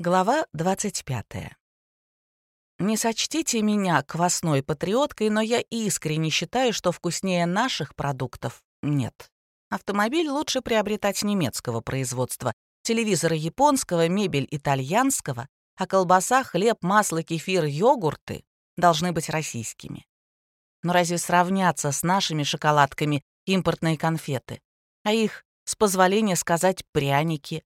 Глава 25. Не сочтите меня квасной патриоткой, но я искренне считаю, что вкуснее наших продуктов нет. Автомобиль лучше приобретать немецкого производства, телевизоры японского, мебель итальянского, а колбаса, хлеб, масло, кефир, йогурты должны быть российскими. Но разве сравняться с нашими шоколадками импортные конфеты? А их, с позволения сказать, пряники,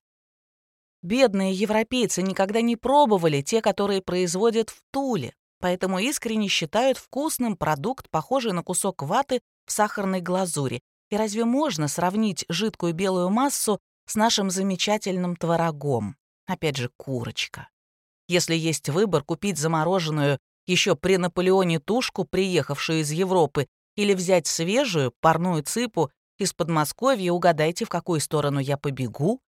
Бедные европейцы никогда не пробовали те, которые производят в Туле, поэтому искренне считают вкусным продукт, похожий на кусок ваты в сахарной глазури. И разве можно сравнить жидкую белую массу с нашим замечательным творогом? Опять же, курочка. Если есть выбор купить замороженную еще при Наполеоне тушку, приехавшую из Европы, или взять свежую парную цыпу из Подмосковья, угадайте, в какую сторону я побегу?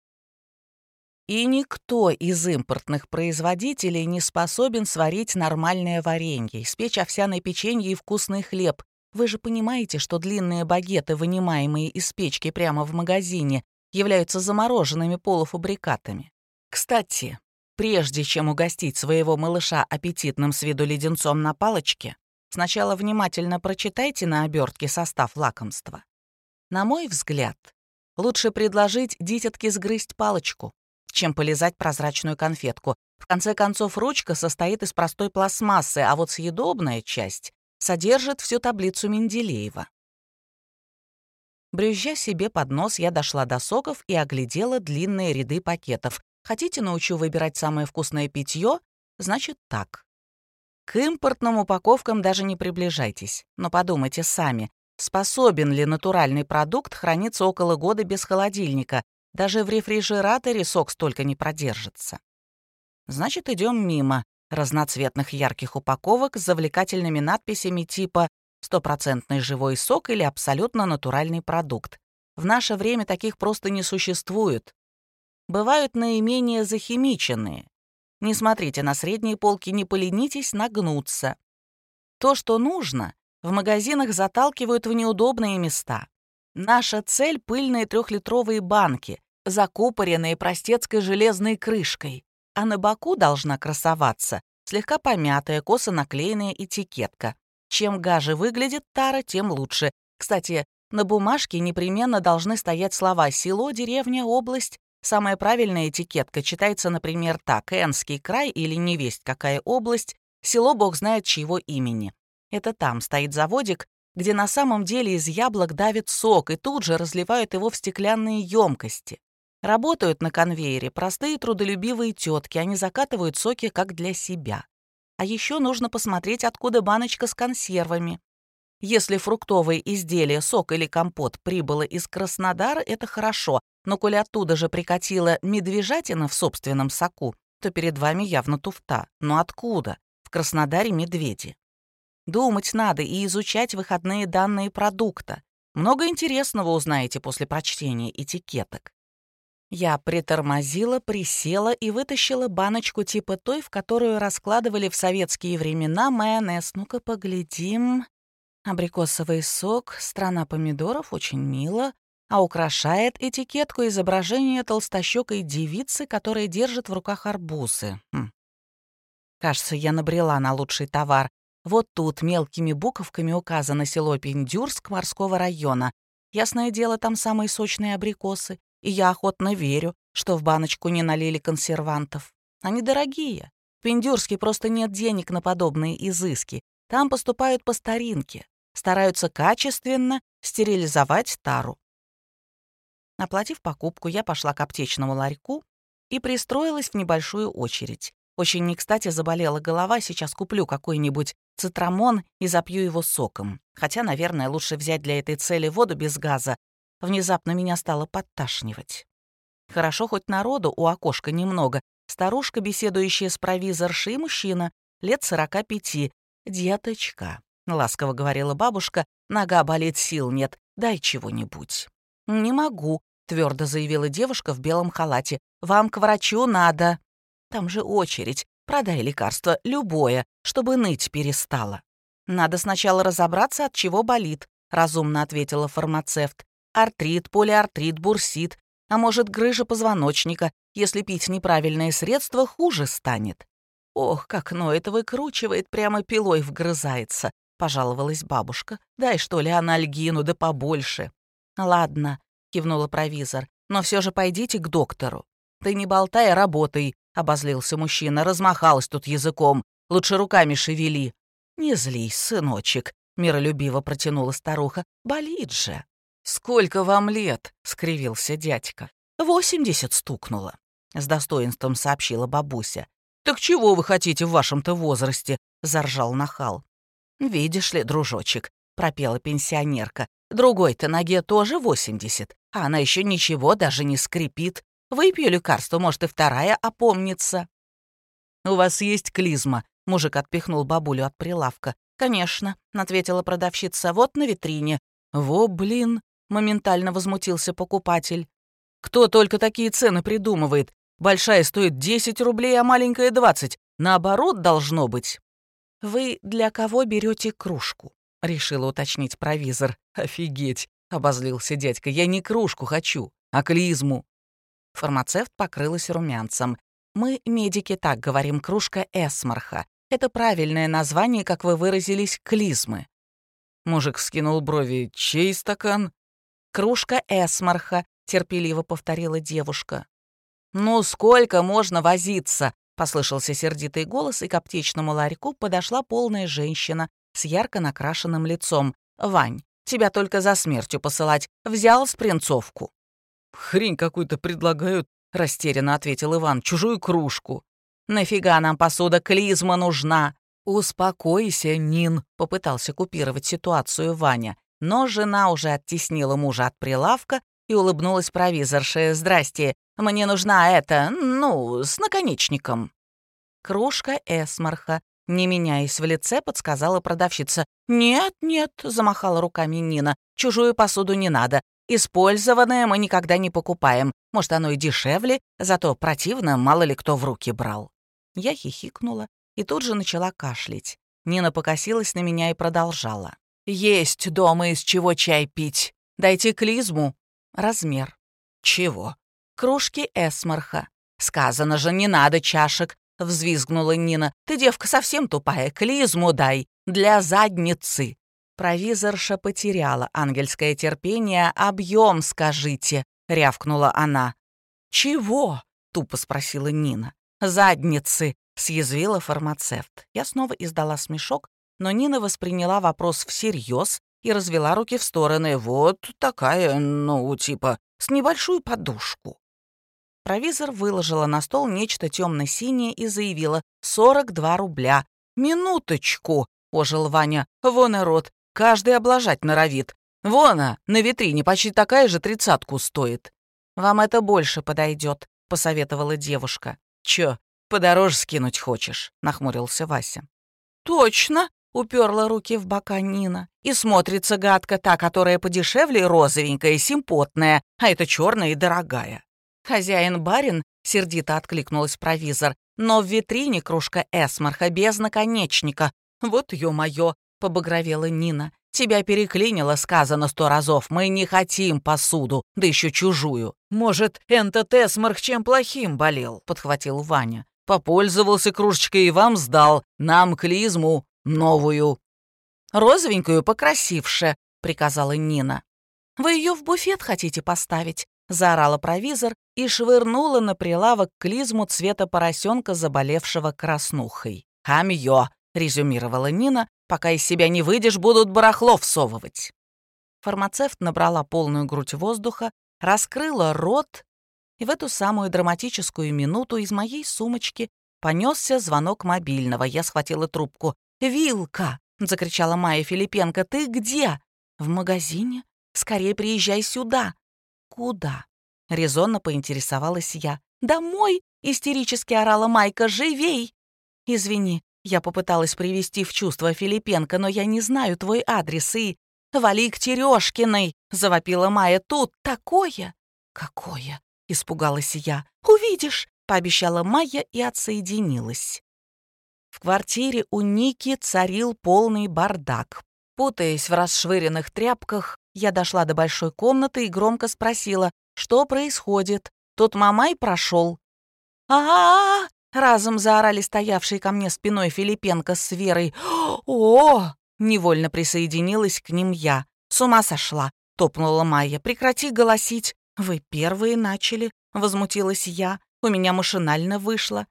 И никто из импортных производителей не способен сварить нормальное варенье, испечь овсяное печенье и вкусный хлеб. Вы же понимаете, что длинные багеты, вынимаемые из печки прямо в магазине, являются замороженными полуфабрикатами. Кстати, прежде чем угостить своего малыша аппетитным с виду леденцом на палочке, сначала внимательно прочитайте на обертке состав лакомства. На мой взгляд, лучше предложить дитятке сгрызть палочку, чем полизать прозрачную конфетку. В конце концов, ручка состоит из простой пластмассы, а вот съедобная часть содержит всю таблицу Менделеева. Брюзжа себе под нос, я дошла до соков и оглядела длинные ряды пакетов. Хотите, научу выбирать самое вкусное питье? Значит так. К импортным упаковкам даже не приближайтесь, но подумайте сами, способен ли натуральный продукт храниться около года без холодильника, даже в рефрижераторе сок столько не продержится. Значит, идем мимо разноцветных ярких упаковок с завлекательными надписями типа «стопроцентный живой сок» или «абсолютно натуральный продукт». В наше время таких просто не существует. Бывают наименее захимиченные. Не смотрите на средние полки, не поленитесь нагнуться. То, что нужно, в магазинах заталкивают в неудобные места. Наша цель — пыльные трехлитровые банки, закупоренные простецкой железной крышкой, а на боку должна красоваться слегка помятая, косо наклеенная этикетка. Чем гаже выглядит тара, тем лучше. Кстати, на бумажке непременно должны стоять слова «село», «деревня», «область». Самая правильная этикетка читается, например, так «Энский край» или «Невесть какая область», «Село бог знает чьего имени». Это там стоит заводик, где на самом деле из яблок давит сок и тут же разливают его в стеклянные емкости. Работают на конвейере простые трудолюбивые тетки, они закатывают соки как для себя. А еще нужно посмотреть, откуда баночка с консервами. Если фруктовые изделия, сок или компот прибыло из Краснодара, это хорошо, но коли оттуда же прикатила медвежатина в собственном соку, то перед вами явно туфта. Но откуда? В Краснодаре медведи. Думать надо и изучать выходные данные продукта. Много интересного узнаете после прочтения этикеток. Я притормозила, присела и вытащила баночку типа той, в которую раскладывали в советские времена майонез. Ну-ка поглядим. Абрикосовый сок, страна помидоров, очень мило, а украшает этикетку изображение толстощекой девицы, которая держит в руках арбузы. Хм. Кажется, я набрела на лучший товар. Вот тут мелкими буковками указано село Пиндюрск морского района. Ясное дело, там самые сочные абрикосы. И я охотно верю, что в баночку не налили консервантов. Они дорогие. В Пиндюрске просто нет денег на подобные изыски. Там поступают по старинке. Стараются качественно стерилизовать тару. Оплатив покупку, я пошла к аптечному ларьку и пристроилась в небольшую очередь. Очень не кстати заболела голова, сейчас куплю какой-нибудь цитрамон и запью его соком. Хотя, наверное, лучше взять для этой цели воду без газа. Внезапно меня стало подташнивать. Хорошо, хоть народу у окошка немного. Старушка, беседующая с провизоршей, мужчина, лет сорока пяти. «Деточка», — ласково говорила бабушка, — «нога болит, сил нет, дай чего-нибудь». «Не могу», — твердо заявила девушка в белом халате. «Вам к врачу надо». Там же очередь. Продай лекарство, любое, чтобы ныть перестала. Надо сначала разобраться, от чего болит, разумно ответила фармацевт. Артрит, полиартрит, бурсит, а может, грыжа позвоночника. Если пить неправильные средства, хуже станет. Ох, как ноет, выкручивает, прямо пилой вгрызается, пожаловалась бабушка. Дай, что ли, анальгину, да побольше. Ладно, кивнула провизор, но все же пойдите к доктору. Ты не болтай, а работай, обозлился мужчина, размахалась тут языком. Лучше руками шевели. Не злись, сыночек, миролюбиво протянула старуха. Болит же. «Сколько вам лет?» — скривился дядька. «Восемьдесят стукнуло», — с достоинством сообщила бабуся. «Так чего вы хотите в вашем-то возрасте?» — заржал нахал. «Видишь ли, дружочек», — пропела пенсионерка, «другой-то ноге тоже восемьдесят, а она еще ничего даже не скрипит. Выпью лекарство, может, и вторая опомнится». «У вас есть клизма?» — мужик отпихнул бабулю от прилавка. «Конечно», — ответила продавщица, — «вот на витрине». «Во, блин!» — моментально возмутился покупатель. «Кто только такие цены придумывает? Большая стоит 10 рублей, а маленькая 20. Наоборот должно быть». «Вы для кого берете кружку?» — решила уточнить провизор. «Офигеть!» — обозлился дядька. «Я не кружку хочу, а клизму». Фармацевт покрылась румянцем. «Мы, медики, так говорим, кружка эсмарха. Это правильное название, как вы выразились, клизмы». Мужик скинул брови. «Чей стакан?» «Кружка эсмарха», — терпеливо повторила девушка. «Ну сколько можно возиться?» — послышался сердитый голос, и к аптечному ларьку подошла полная женщина с ярко накрашенным лицом. «Вань, тебя только за смертью посылать. Взял спринцовку». «Хрень какую-то предлагают», — растерянно ответил Иван. «Чужую кружку». «Нафига нам посуда клизма нужна?» «Успокойся, Нин», — попытался купировать ситуацию Ваня. Но жена уже оттеснила мужа от прилавка и улыбнулась провизорше. «Здрасте, мне нужна эта, ну, с наконечником». Кружка эсмарха, не меняясь в лице, подсказала продавщица. «Нет, нет», — замахала руками Нина, — «чужую посуду не надо. Использованное мы никогда не покупаем. Может, оно и дешевле, зато противно, мало ли кто в руки брал». Я хихикнула и тут же начала кашлять. Нина покосилась на меня и продолжала. «Есть дома из чего чай пить. Дайте клизму». Размер. «Чего?» кружки эсмарха. Сказано же, не надо чашек, взвизгнула Нина. Ты, девка, совсем тупая, клизму дай, для задницы. Провизорша потеряла ангельское терпение. «Объем, скажите», — рявкнула она. «Чего?» — тупо спросила Нина. «Задницы», — съязвила фармацевт. Я снова издала смешок, но Нина восприняла вопрос всерьез и развела руки в стороны. «Вот такая, ну, типа, с небольшую подушку». Провизор выложила на стол нечто темно-синее и заявила «42 рубля». «Минуточку!» — ожил Ваня. «Вон и рот, каждый облажать норовит. Вон она, на витрине почти такая же тридцатку стоит». «Вам это больше подойдет», — посоветовала девушка. «Чё, подороже скинуть хочешь?» — нахмурился Вася. «Точно!» — уперла руки в бока Нина. «И смотрится гадко та, которая подешевле розовенькая, симпотная, а это черная и дорогая». «Хозяин-барин», — сердито откликнулась провизор, «но в витрине кружка эсмарха без наконечника. Вот ё-моё», — побагровела Нина. «Тебя переклинило, сказано сто разов. Мы не хотим посуду, да еще чужую». «Может, этот эсмарх чем плохим болел?» — подхватил Ваня. «Попользовался кружечкой и вам сдал. Нам клизму новую». «Розовенькую покрасивше», — приказала Нина. «Вы ее в буфет хотите поставить?» заорала провизор и швырнула на прилавок клизму цвета поросенка, заболевшего краснухой. «Хамьё!» — резюмировала Нина. «Пока из себя не выйдешь, будут барахло всовывать». Фармацевт набрала полную грудь воздуха, раскрыла рот, и в эту самую драматическую минуту из моей сумочки понесся звонок мобильного. Я схватила трубку. «Вилка!» — закричала Майя Филипенко. «Ты где?» «В магазине? Скорее приезжай сюда!» «Куда?» — резонно поинтересовалась я. «Домой!» — истерически орала Майка. «Живей!» «Извини, я попыталась привести в чувство Филипенко, но я не знаю твой адрес и...» «Вали к Терешкиной!» — завопила Майя. «Тут такое!» «Какое?» — испугалась я. «Увидишь!» — пообещала Майя и отсоединилась. В квартире у Ники царил полный бардак. Путаясь в расшвыренных тряпках, я дошла до большой комнаты и громко спросила, что происходит. Тот мамай прошел. а, -а, -а Разом заорали стоявшие ко мне спиной Филипенко с Верой. «О!» — невольно присоединилась к ним я. «С ума сошла!» — топнула Майя. «Прекрати голосить!» «Вы первые начали!» — возмутилась я. У меня машинально вышло.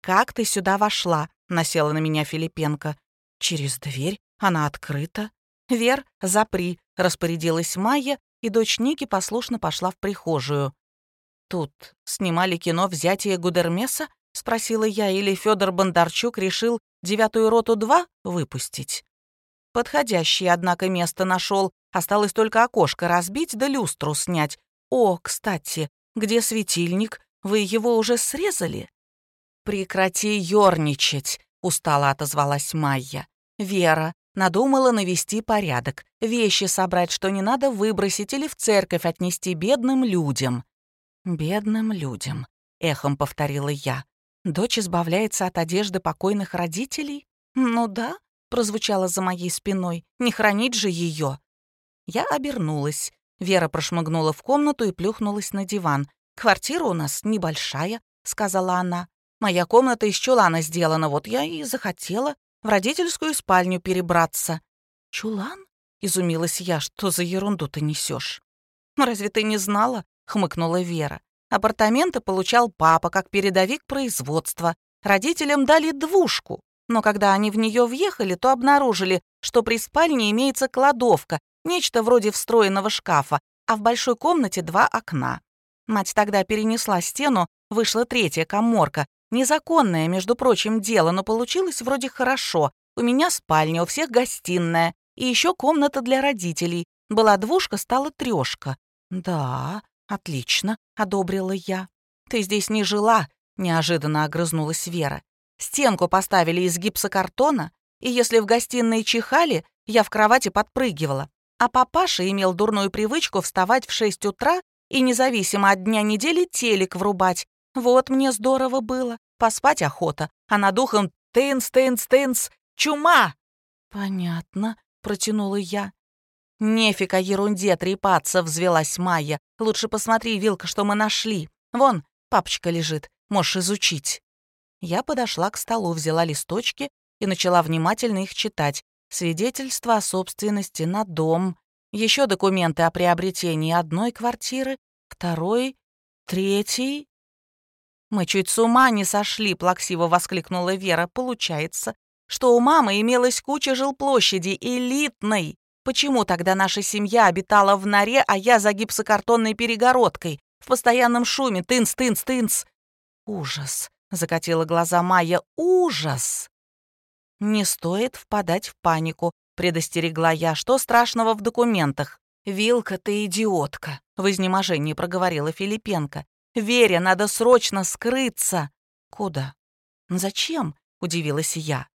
«Как ты сюда вошла?» — насела на меня Филипенко. «Через дверь. Она открыта». «Вер, запри», — распорядилась Майя, и дочь Ники послушно пошла в прихожую. «Тут снимали кино «Взятие Гудермеса»?» — спросила я, или Федор Бондарчук решил «Девятую роту-2» выпустить. Подходящее, однако, место нашел. Осталось только окошко разбить да люстру снять. О, кстати, где светильник? Вы его уже срезали? Прекрати ёрничать, устало отозвалась Майя. Вера надумала навести порядок, вещи собрать, что не надо выбросить или в церковь отнести бедным людям. Бедным людям, эхом повторила я. Дочь избавляется от одежды покойных родителей? Ну да, прозвучало за моей спиной. Не хранить же ее. Я обернулась. Вера прошмыгнула в комнату и плюхнулась на диван. «Квартира у нас небольшая», — сказала она. «Моя комната из чулана сделана, вот я и захотела в родительскую спальню перебраться». «Чулан?» — изумилась я. «Что за ерунду ты несешь? «Разве ты не знала?» — хмыкнула Вера. Апартаменты получал папа как передовик производства. Родителям дали двушку, но когда они в нее въехали, то обнаружили, что при спальне имеется кладовка, нечто вроде встроенного шкафа, а в большой комнате два окна. Мать тогда перенесла стену, вышла третья коморка. Незаконное, между прочим, дело, но получилось вроде хорошо. У меня спальня, у всех гостиная. И еще комната для родителей. Была двушка, стала трешка. Да, «Отлично», — одобрила я. «Ты здесь не жила», — неожиданно огрызнулась Вера. «Стенку поставили из гипсокартона, и если в гостиной чихали, я в кровати подпрыгивала. А папаша имел дурную привычку вставать в шесть утра и независимо от дня недели телек врубать. Вот мне здорово было. Поспать охота, а над духом «тынц, тынц, тынц, чума!» «Понятно», — протянула я. «Нефиг о ерунде трепаться», — взвелась Майя. «Лучше посмотри, Вилка, что мы нашли. Вон, папочка лежит, можешь изучить». Я подошла к столу, взяла листочки и начала внимательно их читать. Свидетельство о собственности на дом, еще документы о приобретении одной квартиры, второй, третьей. «Мы чуть с ума не сошли», — плаксиво воскликнула Вера. «Получается, что у мамы имелась куча жилплощади элитной, Почему тогда наша семья обитала в норе, а я за гипсокартонной перегородкой, в постоянном шуме, тынц, тынц, тынц? Ужас, закатила глаза Майя, ужас. Не стоит впадать в панику, предостерегла я. Что страшного в документах? «Вилка, ты идиотка!» — в изнеможении проговорила Филипенко. «Вере, надо срочно скрыться!» «Куда?» «Зачем?» — удивилась я.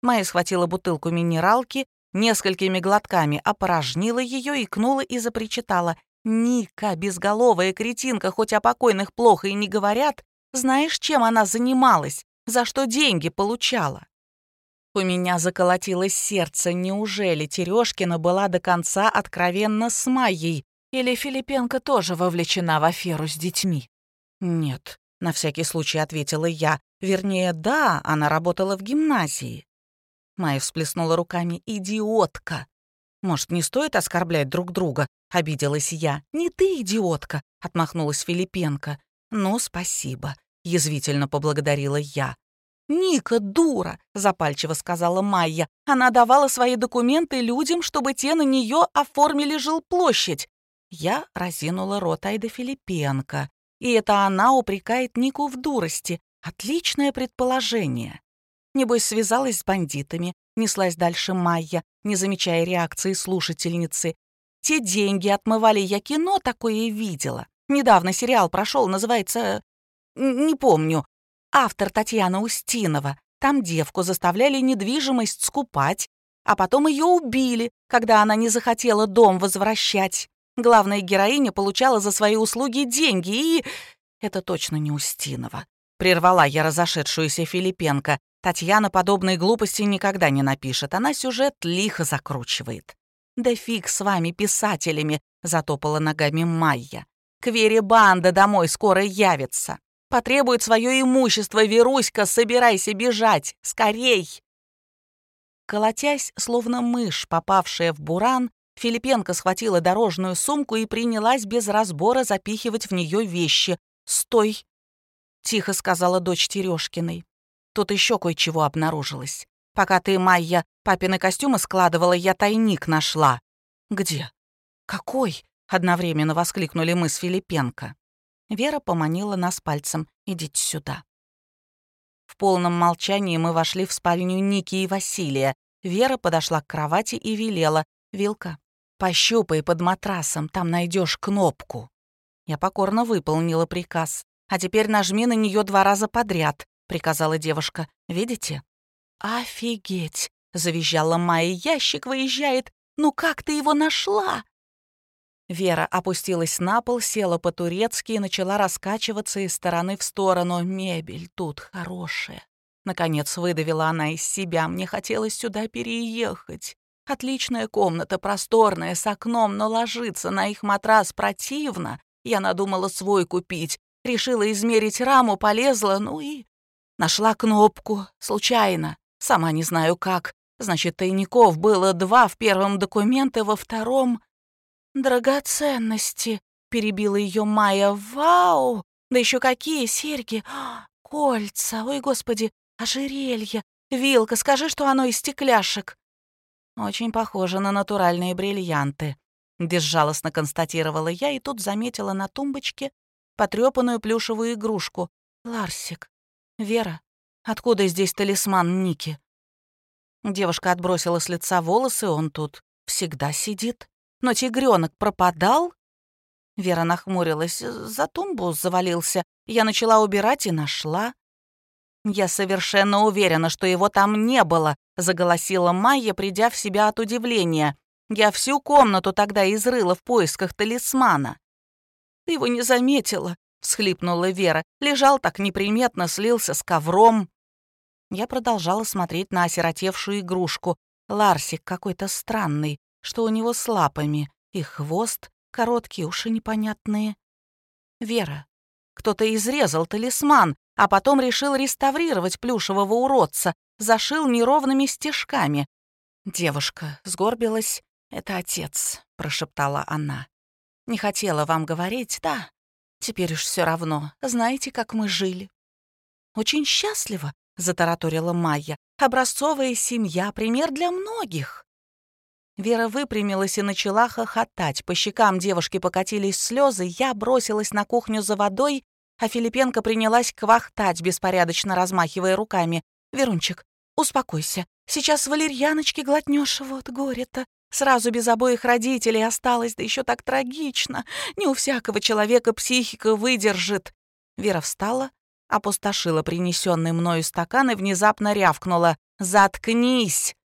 Майя схватила бутылку минералки Несколькими глотками опорожнила ее, икнула и запричитала. «Ника, безголовая кретинка, хоть о покойных плохо и не говорят, знаешь, чем она занималась, за что деньги получала?» У меня заколотилось сердце. Неужели Терешкина была до конца откровенна с Майей? Или Филипенко тоже вовлечена в аферу с детьми? «Нет», — на всякий случай ответила я. Вернее, да, она работала в гимназии. Майя всплеснула руками. «Идиотка!» «Может, не стоит оскорблять друг друга?» — обиделась я. «Не ты, идиотка!» — отмахнулась Филипенко. «Ну, спасибо», — язвительно поблагодарила я. «Ника дура!» — запальчиво сказала Майя. «Она давала свои документы людям, чтобы те на нее оформили жилплощадь». Я разинула рот Айда Филипенко. И это она упрекает Нику в дурости. Отличное предположение. Небось, связалась с бандитами, неслась дальше Майя, не замечая реакции слушательницы. Те деньги отмывали, я кино такое видела. Недавно сериал прошел, называется... Не помню. Автор Татьяна Устинова. Там девку заставляли недвижимость скупать, а потом ее убили, когда она не захотела дом возвращать. Главная героиня получала за свои услуги деньги и... Это точно не Устинова. Прервала я разошедшуюся Филипенко. Татьяна подобные глупости никогда не напишет, она сюжет лихо закручивает. «Да фиг с вами, писателями!» — затопала ногами Майя. «К Вере банда домой скоро явится. Потребует свое имущество, Веруська, собирайся бежать! Скорей!» Колотясь, словно мышь, попавшая в буран, Филипенко схватила дорожную сумку и принялась без разбора запихивать в нее вещи. «Стой!» — тихо сказала дочь Терешкиной. Тут еще кое-чего обнаружилось. Пока ты, Майя, папины костюмы складывала, я тайник нашла. Где? Какой? Одновременно воскликнули мы с Филипенко. Вера поманила нас пальцем. «Идите сюда». В полном молчании мы вошли в спальню Ники и Василия. Вера подошла к кровати и велела. «Вилка, пощупай под матрасом, там найдешь кнопку». Я покорно выполнила приказ. «А теперь нажми на нее два раза подряд», — приказала девушка. «Видите?» «Офигеть!» — завизжала Майя. «Ящик выезжает! Ну как ты его нашла?» Вера опустилась на пол, села по-турецки и начала раскачиваться из стороны в сторону. «Мебель тут хорошая». Наконец выдавила она из себя. «Мне хотелось сюда переехать. Отличная комната, просторная, с окном, но ложиться на их матрас противно. Я надумала свой купить. Решила измерить раму, полезла, ну и... Нашла кнопку. Случайно. Сама не знаю как. Значит, тайников было два в первом документе, во втором... «Драгоценности», — перебила ее Майя. «Вау! Да еще какие серьги! Кольца! Ой, господи! Ожерелье! Вилка, скажи, что оно из стекляшек!» «Очень похоже на натуральные бриллианты», — безжалостно констатировала я и тут заметила на тумбочке потрепанную плюшевую игрушку. «Ларсик, Вера, откуда здесь талисман Ники?» Девушка отбросила с лица волосы, он тут всегда сидит. Но тигренок пропадал? Вера нахмурилась. За тумбу завалился. Я начала убирать и нашла. «Я совершенно уверена, что его там не было», — заголосила Майя, придя в себя от удивления. «Я всю комнату тогда изрыла в поисках талисмана». «Ты его не заметила», — всхлипнула Вера. «Лежал так неприметно, слился с ковром». Я продолжала смотреть на осиротевшую игрушку. Ларсик какой-то странный что у него с лапами, и хвост, короткие уши непонятные. Вера, кто-то изрезал талисман, а потом решил реставрировать плюшевого уродца, зашил неровными стежками. Девушка сгорбилась. «Это отец», — прошептала она. «Не хотела вам говорить, да? Теперь уж все равно. Знаете, как мы жили?» «Очень счастливо», — затараторила Майя. «Образцовая семья, пример для многих». Вера выпрямилась и начала хохотать. По щекам девушки покатились слезы, я бросилась на кухню за водой, а Филипенко принялась квахтать, беспорядочно размахивая руками. «Верунчик, успокойся. Сейчас валерьяночки глотнешь, вот горе-то. Сразу без обоих родителей осталось, да еще так трагично. Не у всякого человека психика выдержит». Вера встала, опустошила принесенный мною стакан и внезапно рявкнула. «Заткнись!»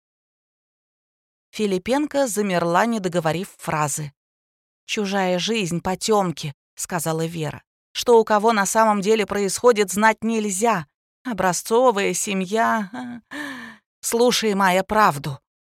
Филипенко замерла, не договорив фразы. «Чужая жизнь, потемки», — сказала Вера. «Что у кого на самом деле происходит, знать нельзя. Образцовая семья. Слушай, Майя, правду».